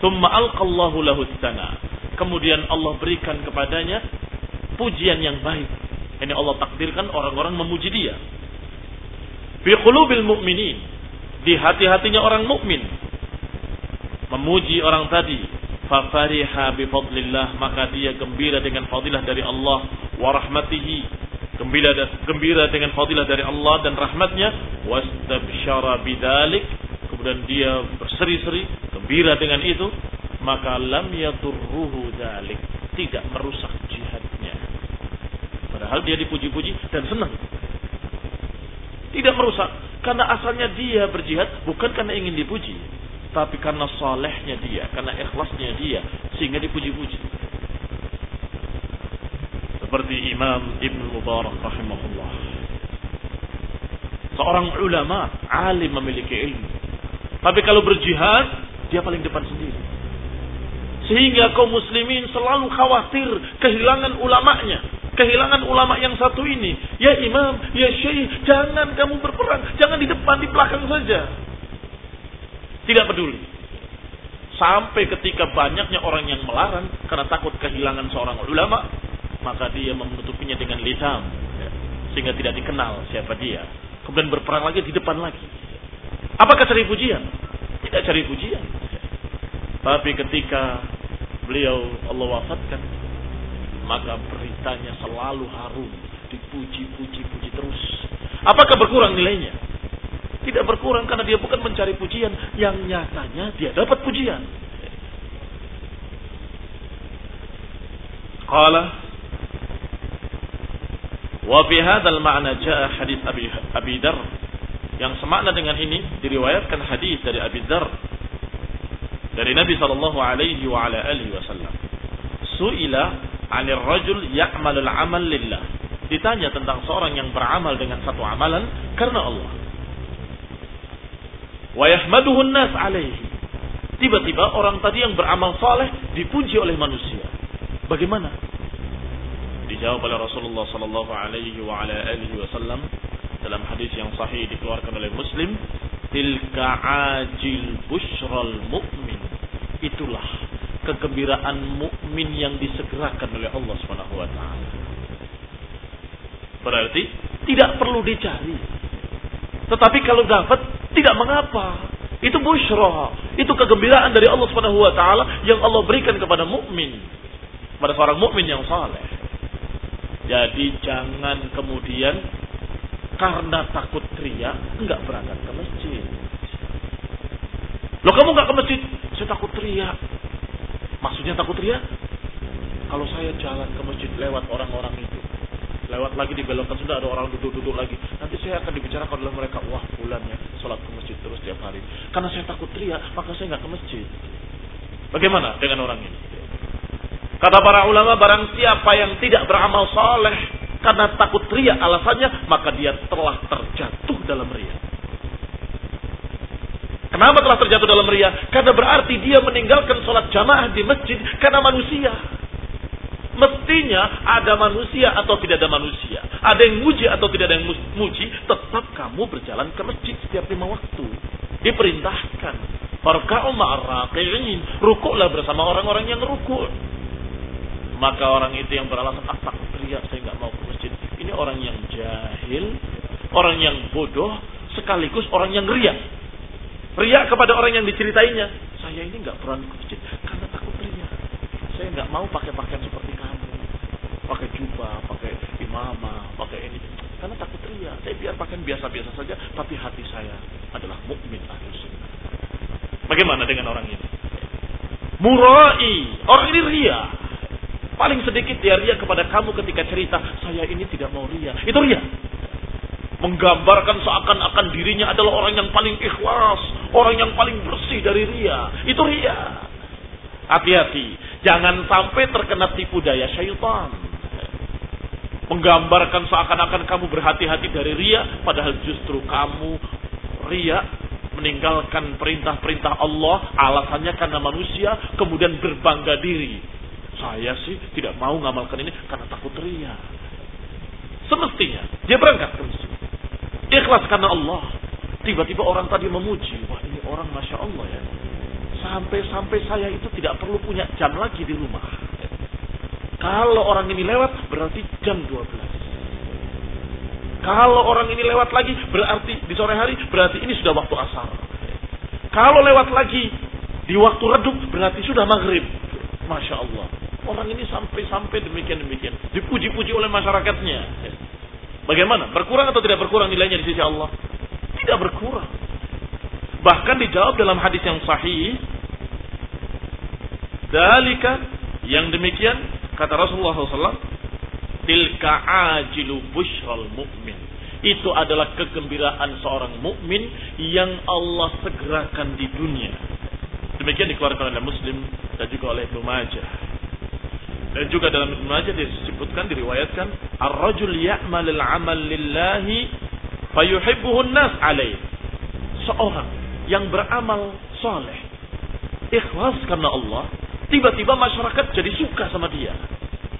S1: thumma alqallahu lahu tsana. Kemudian Allah berikan kepadanya pujian yang baik. Ini Allah takdirkan orang-orang memuji dia fi qulubil mu'minin di hati-hatinya orang mukmin memuji orang tadi fa fariha bi fadlillah maka dia gembira dengan fadilah dari Allah wa rahmatihi. Gembira gembira dengan fadilah dari Allah dan rahmatnya. Wastabsyara bidzalik kemudian dia berseri-seri gembira dengan itu. Maka lam yadurruhu dzalik tidak merusak jihadnya. Padahal dia dipuji-puji dan senang. Tidak merusak. Karena asalnya dia berjihad bukan karena ingin dipuji. Tapi karena solehnya dia. Karena ikhlasnya dia. Sehingga dipuji-puji. Seperti Imam Ibn Mubarak rahimahullah. Seorang ulama, alim memiliki ilmu. Tapi kalau berjihad, dia paling depan sendiri. Sehingga kaum muslimin selalu khawatir kehilangan ulamanya kehilangan ulama yang satu ini. Ya imam, ya syekh, jangan kamu berperang. Jangan di depan, di belakang saja. Tidak peduli. Sampai ketika banyaknya orang yang melarang karena takut kehilangan seorang ulama, maka dia menutupinya dengan lisan. Ya, sehingga tidak dikenal siapa dia. Kemudian berperang lagi di depan lagi. Apakah cari pujian? Tidak cari pujian. Tapi ketika beliau Allah wafatkan, maka beritanya selalu harum, dipuji-puji-puji terus. Apakah berkurang nilainya? Tidak berkurang karena dia bukan mencari pujian, yang nyatanya dia dapat pujian. Qala wa fi hadzal ma'na jaa hadis Abi Abi Dar yang semakna dengan ini diriwayatkan hadis dari Abi Dar dari Nabi sallallahu alaihi wa ala alihi wasallam. Suila 'anil rajul ya'malul amal lillah. Ditanya tentang seorang yang beramal dengan satu amalan karena Allah. Wa yahmaduhu nas alaihi. Tiba-tiba orang tadi yang beramal saleh dipuji oleh manusia. Bagaimana? Dijawab oleh Rasulullah sallallahu alaihi wasallam dalam hadis yang sahih dikeluarkan oleh Muslim, tilka ajil mu'min. Itulah kegembiraan mukmin yang disegerakan oleh Allah Subhanahu wa taala. Berarti tidak perlu dicari. Tetapi kalau dapat tidak mengapa. Itu busyra, itu kegembiraan dari Allah Subhanahu wa taala yang Allah berikan kepada mukmin, pada seorang mukmin yang saleh. Jadi jangan kemudian karena takut teriak enggak berangkat ke masjid. Loh kamu enggak ke masjid? Saya takut teriak. Maksudnya takut ria? Kalau saya jalan ke masjid lewat orang-orang itu, lewat lagi di belokan sudah ada orang duduk-duduk lagi. Nanti saya akan dibicarakan oleh mereka, wah bulannya sholat ke masjid terus tiap hari. Karena saya takut ria, maka saya nggak ke masjid. Bagaimana dengan orang ini? Kata para ulama, barang siapa yang tidak beramal soleh karena takut ria alasannya, maka dia telah terjatuh dalam ria. Kenapa telah terjatuh dalam ria? Karena berarti dia meninggalkan sholat jamaah di masjid karena manusia. Mestinya ada manusia atau tidak ada manusia. Ada yang muji atau tidak ada yang muji. Tetap kamu berjalan ke masjid setiap lima waktu. Diperintahkan. Farka'u ma'arraqi'in. Rukuklah bersama orang-orang yang rukuk. Maka orang itu yang beralasan, ah takut teriak, saya nggak mau ke masjid. Ini orang yang jahil, orang yang bodoh, sekaligus orang yang riak. Riak kepada orang yang diceritainya. Saya ini nggak pernah ke masjid karena takut riak. Saya nggak mau pakai pakaian seperti pakai jubah, pakai imamah, pakai ini, karena takut ria. Saya biar pakaian biasa-biasa saja, tapi hati saya adalah mukmin ahli sunnah. Bagaimana dengan orang ini? Murai, orang ini ria. Paling sedikit dia ria kepada kamu ketika cerita, saya ini tidak mau ria. Itu ria. Menggambarkan seakan-akan dirinya adalah orang yang paling ikhlas, orang yang paling bersih dari ria. Itu ria. Hati-hati, jangan sampai terkena tipu daya syaitan. Menggambarkan seakan-akan kamu berhati-hati dari ria, padahal justru kamu ria meninggalkan perintah-perintah Allah, alasannya karena manusia, kemudian berbangga diri. Saya sih tidak mau ngamalkan ini karena takut ria. Semestinya dia berangkat ke masjid. Ikhlas karena Allah. Tiba-tiba orang tadi memuji. Wah ini orang Masya Allah ya. Sampai-sampai saya itu tidak perlu punya jam lagi di rumah. Kalau orang ini lewat berarti jam 12. Kalau orang ini lewat lagi berarti di sore hari berarti ini sudah waktu asar. Kalau lewat lagi di waktu redup berarti sudah maghrib. Masya Allah. Orang ini sampai-sampai demikian-demikian. Dipuji-puji oleh masyarakatnya. Bagaimana? Berkurang atau tidak berkurang nilainya di sisi Allah? Tidak berkurang. Bahkan dijawab dalam hadis yang sahih. Dalika yang demikian kata Rasulullah SAW. Tilka ajilu bushral mu'min. Itu adalah kegembiraan seorang mukmin yang Allah segerakan di dunia. Demikian dikeluarkan oleh Muslim dan juga oleh Ibnu Majah. Dan juga dalam Ibnu Majah disebutkan diriwayatkan ar-rajul ya'mal al-amal lillahi fayuhibbuhu an-nas alaih. Seorang yang beramal soleh, ikhlas karena Allah, tiba-tiba masyarakat jadi suka sama dia.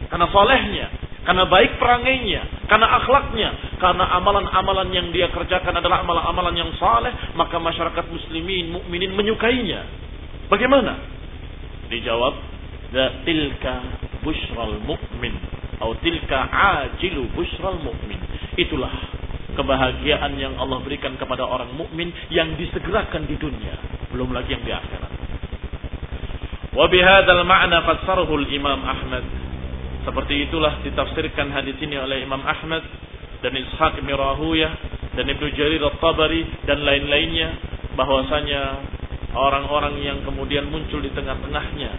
S1: Karena solehnya, karena baik perangainya, karena akhlaknya, karena amalan-amalan yang dia kerjakan adalah amalan-amalan yang saleh, maka masyarakat muslimin, mukminin menyukainya. Bagaimana? Dijawab, tilka bushral mu'min atau tilka ajilu bushral mu'min. Itulah kebahagiaan yang Allah berikan kepada orang mukmin yang disegerakan di dunia, belum lagi yang di akhirat. Wa bihadzal ma'na fassarahu imam Ahmad. Seperti itulah ditafsirkan hadis ini oleh Imam Ahmad dan Ishaq bin dan Ibnu Jarir At-Tabari dan lain-lainnya. Bahwasanya orang-orang yang kemudian muncul di tengah-tengahnya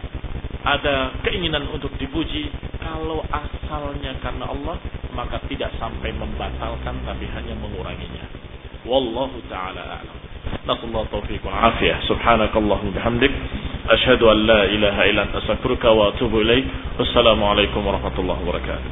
S1: ada keinginan untuk dipuji. Kalau asalnya karena Allah maka tidak sampai membatalkan tapi hanya menguranginya. Wallahu taala a'lam نسأل الله التوفيق والعافية. سبحانك اللهم وبحمدك. أشهد أن لا إله إلا أنت. أستغفرك وأتوب إليك. والسلام عليكم ورحمة الله وبركاته.